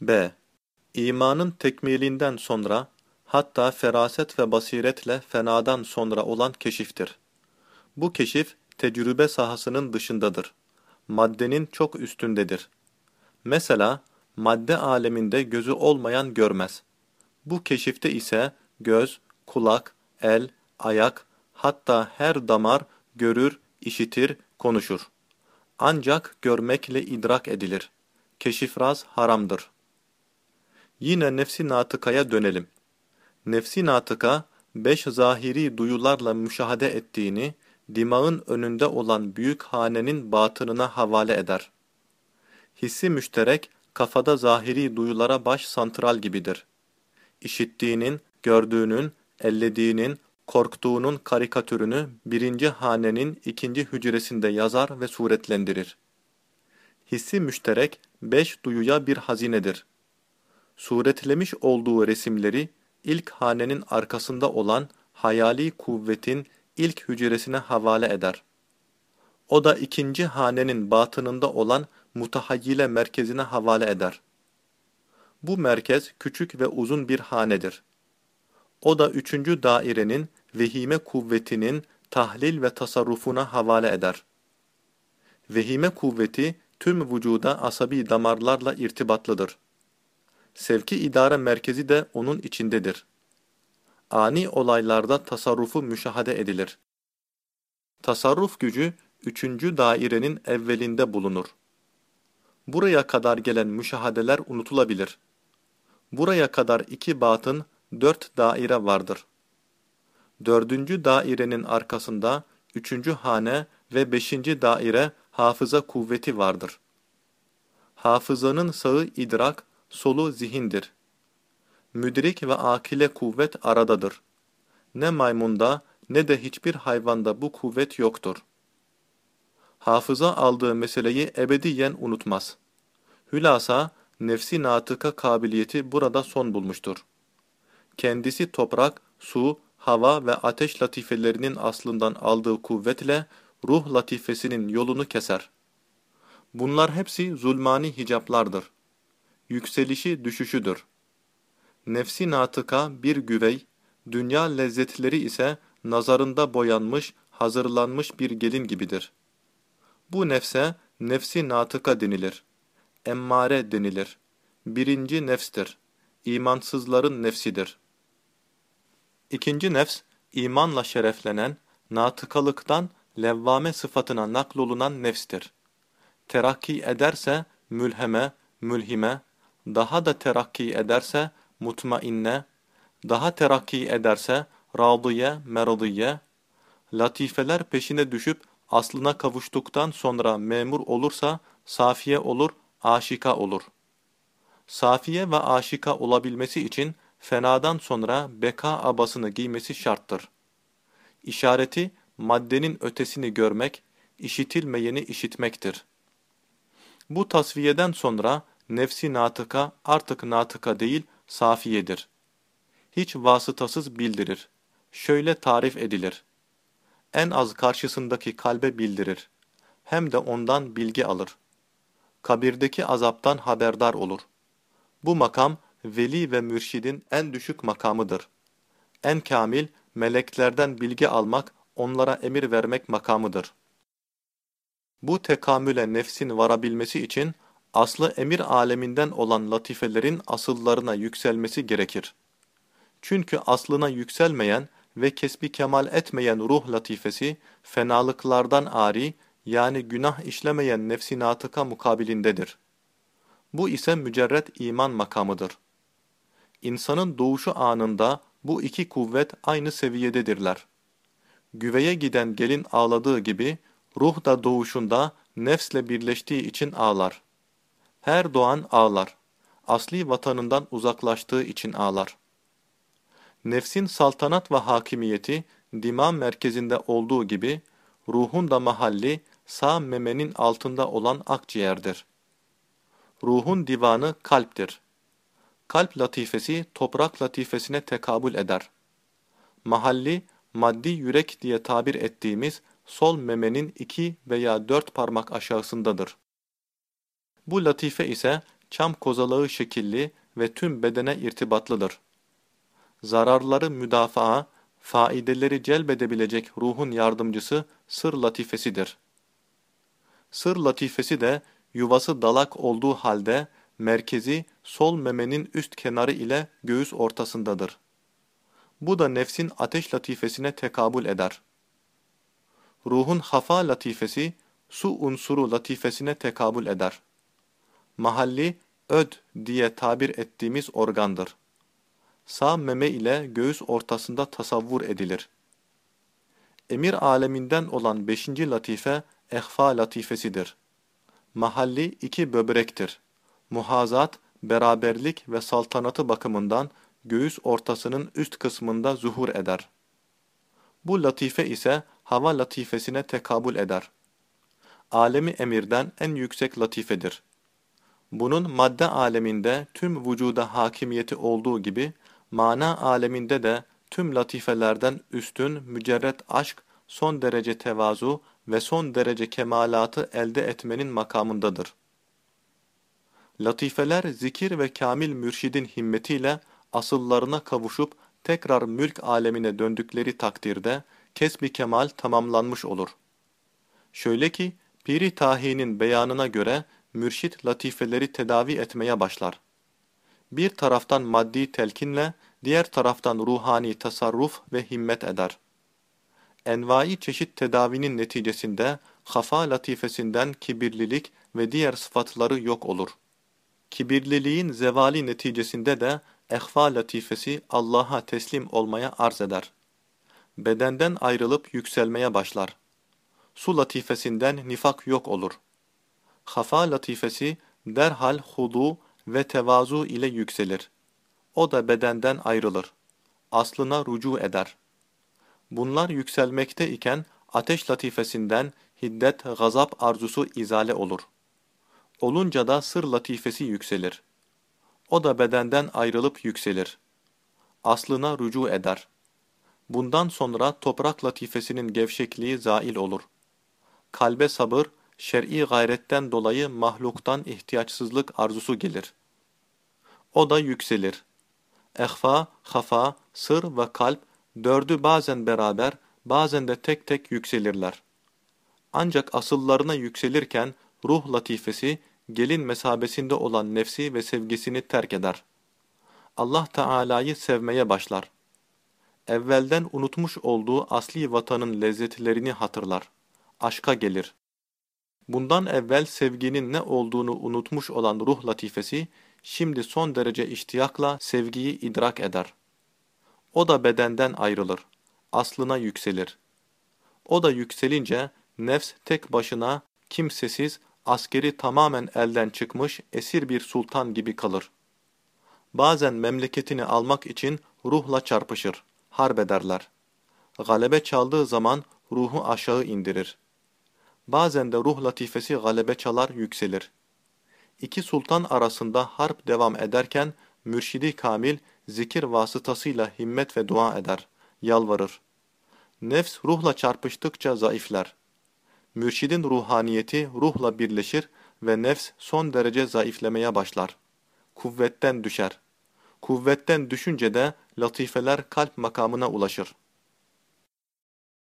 b. İmanın tekmilinden sonra, hatta feraset ve basiretle fenadan sonra olan keşiftir. Bu keşif, tecrübe sahasının dışındadır. Maddenin çok üstündedir. Mesela, madde aleminde gözü olmayan görmez. Bu keşifte ise göz, kulak, el, ayak, hatta her damar görür, işitir, konuşur. Ancak görmekle idrak edilir. Keşifraz haramdır. Yine nefsi natıkaya dönelim. Nefsi natıka, beş zahiri duyularla müşahede ettiğini, dimağın önünde olan büyük hanenin batınına havale eder. Hissi müşterek, kafada zahiri duyulara baş santral gibidir. İşittiğinin, gördüğünün, ellediğinin, korktuğunun karikatürünü birinci hanenin ikinci hücresinde yazar ve suretlendirir. Hissi müşterek, beş duyuya bir hazinedir. Suretlemiş olduğu resimleri, ilk hanenin arkasında olan hayali kuvvetin ilk hücresine havale eder. O da ikinci hanenin batınında olan mutahayyile merkezine havale eder. Bu merkez küçük ve uzun bir hanedir. O da üçüncü dairenin vehime kuvvetinin tahlil ve tasarrufuna havale eder. Vehime kuvveti tüm vücuda asabi damarlarla irtibatlıdır. Sevki idare merkezi de onun içindedir. Ani olaylarda tasarrufu müşahede edilir. Tasarruf gücü üçüncü dairenin evvelinde bulunur. Buraya kadar gelen müşahadeler unutulabilir. Buraya kadar iki batın dört daire vardır. Dördüncü dairenin arkasında üçüncü hane ve beşinci daire hafıza kuvveti vardır. Hafızanın sağı idrak, solu zihindir. Müdrik ve akile kuvvet aradadır. Ne maymunda ne de hiçbir hayvanda bu kuvvet yoktur. Hafıza aldığı meseleyi ebediyen unutmaz. Hülasa, nefsi natıka kabiliyeti burada son bulmuştur. Kendisi toprak, su, hava ve ateş latifelerinin aslından aldığı kuvvetle ruh latifesinin yolunu keser. Bunlar hepsi zulmani hicaplardır. Yükselişi düşüşüdür. Nefsi natıka bir güvey, dünya lezzetleri ise nazarında boyanmış, hazırlanmış bir gelin gibidir. Bu nefse nefsi natıka denilir. Emmare denilir. Birinci nefstir. İmansızların nefsidir. İkinci nefs, imanla şereflenen, natıkalıktan levvame sıfatına naklolunan nefstir. Terakki ederse mülheme, mülhime, daha da terakki ederse mutmainne, daha terakki ederse radiye, meradiye, latifeler peşine düşüp aslına kavuştuktan sonra memur olursa safiye olur, aşika olur. Safiye ve aşika olabilmesi için fenadan sonra beka abasını giymesi şarttır. İşareti, maddenin ötesini görmek, işitilmeyeni işitmektir. Bu tasfiyeden sonra nefsi natıka artık natıka değil, safiyedir. Hiç vasıtasız bildirir. Şöyle tarif edilir. En az karşısındaki kalbe bildirir. Hem de ondan bilgi alır. Kabirdeki azaptan haberdar olur. Bu makam, veli ve mürşidin en düşük makamıdır. En kamil, meleklerden bilgi almak, onlara emir vermek makamıdır. Bu tekamüle nefsin varabilmesi için, aslı emir aleminden olan latifelerin asıllarına yükselmesi gerekir. Çünkü aslına yükselmeyen ve kesbi kemal etmeyen ruh latifesi, fenalıklardan ari, yani günah işlemeyen nefsi natıka mukabilindedir. Bu ise mücerret iman makamıdır. İnsanın doğuşu anında bu iki kuvvet aynı seviyededirler. Güveye giden gelin ağladığı gibi, ruh da doğuşunda nefsle birleştiği için ağlar. Her doğan ağlar. Asli vatanından uzaklaştığı için ağlar. Nefsin saltanat ve hakimiyeti dimağ merkezinde olduğu gibi, ruhun da mahalli sağ memenin altında olan akciğerdir. Ruhun divanı kalptir. Kalp latifesi toprak latifesine tekabül eder. Mahalli, maddi yürek diye tabir ettiğimiz sol memenin iki veya dört parmak aşağısındadır. Bu latife ise çam kozalağı şekilli ve tüm bedene irtibatlıdır. Zararları müdafaa, faideleri celbedebilecek ruhun yardımcısı sır latifesidir. Sır latifesi de yuvası dalak olduğu halde merkezi sol memenin üst kenarı ile göğüs ortasındadır. Bu da nefsin ateş latifesine tekabül eder. Ruhun hafa latifesi su unsuru latifesine tekabül eder. Mahalli öd diye tabir ettiğimiz organdır. Sağ meme ile göğüs ortasında tasavvur edilir. Emir aleminden olan beşinci latife ehfa latifesidir. Mahalli iki böbrektir. Muhazat, beraberlik ve saltanatı bakımından göğüs ortasının üst kısmında zuhur eder. Bu latife ise hava latifesine tekabül eder. Alemi emirden en yüksek latifedir. Bunun madde aleminde tüm vücuda hakimiyeti olduğu gibi, mana aleminde de tüm latifelerden üstün mücerret aşk, son derece tevazu ve son derece kemalatı elde etmenin makamındadır. Latifeler zikir ve kamil mürşidin himmetiyle asıllarına kavuşup tekrar mülk alemine döndükleri takdirde kesbi kemal tamamlanmış olur. Şöyle ki, Piri Tahi'nin beyanına göre mürşit latifeleri tedavi etmeye başlar. Bir taraftan maddi telkinle, diğer taraftan ruhani tasarruf ve himmet eder. Envai çeşit tedavinin neticesinde hafa latifesinden kibirlilik ve diğer sıfatları yok olur. Kibirliliğin zevali neticesinde de ehfa latifesi Allah'a teslim olmaya arz eder. Bedenden ayrılıp yükselmeye başlar. Su latifesinden nifak yok olur. Hafa latifesi derhal hudu ve tevazu ile yükselir. O da bedenden ayrılır. Aslına rucu eder. Bunlar yükselmekte iken ateş latifesinden hiddet, gazap arzusu izale olur. Olunca da sır latifesi yükselir. O da bedenden ayrılıp yükselir. Aslına rucu eder. Bundan sonra toprak latifesinin gevşekliği zail olur. Kalbe sabır, şer'i gayretten dolayı mahluktan ihtiyaçsızlık arzusu gelir. O da yükselir. Ehfa, hafa, sır ve kalp dördü bazen beraber, bazen de tek tek yükselirler. Ancak asıllarına yükselirken ruh latifesi gelin mesabesinde olan nefsi ve sevgisini terk eder. Allah Teala'yı sevmeye başlar. Evvelden unutmuş olduğu asli vatanın lezzetlerini hatırlar. Aşka gelir. Bundan evvel sevginin ne olduğunu unutmuş olan ruh latifesi, şimdi son derece iştiyakla sevgiyi idrak eder. O da bedenden ayrılır. Aslına yükselir. O da yükselince nefs tek başına, kimsesiz, askeri tamamen elden çıkmış esir bir sultan gibi kalır. Bazen memleketini almak için ruhla çarpışır, harbederler. Galebe çaldığı zaman ruhu aşağı indirir. Bazen de ruh latifesi galebe çalar yükselir. İki sultan arasında harp devam ederken mürşidi kamil zikir vasıtasıyla himmet ve dua eder, yalvarır. Nefs ruhla çarpıştıkça zayıflar. Mürşidin ruhaniyeti ruhla birleşir ve nefs son derece zayıflemeye başlar. Kuvvetten düşer. Kuvvetten düşünce de latifeler kalp makamına ulaşır.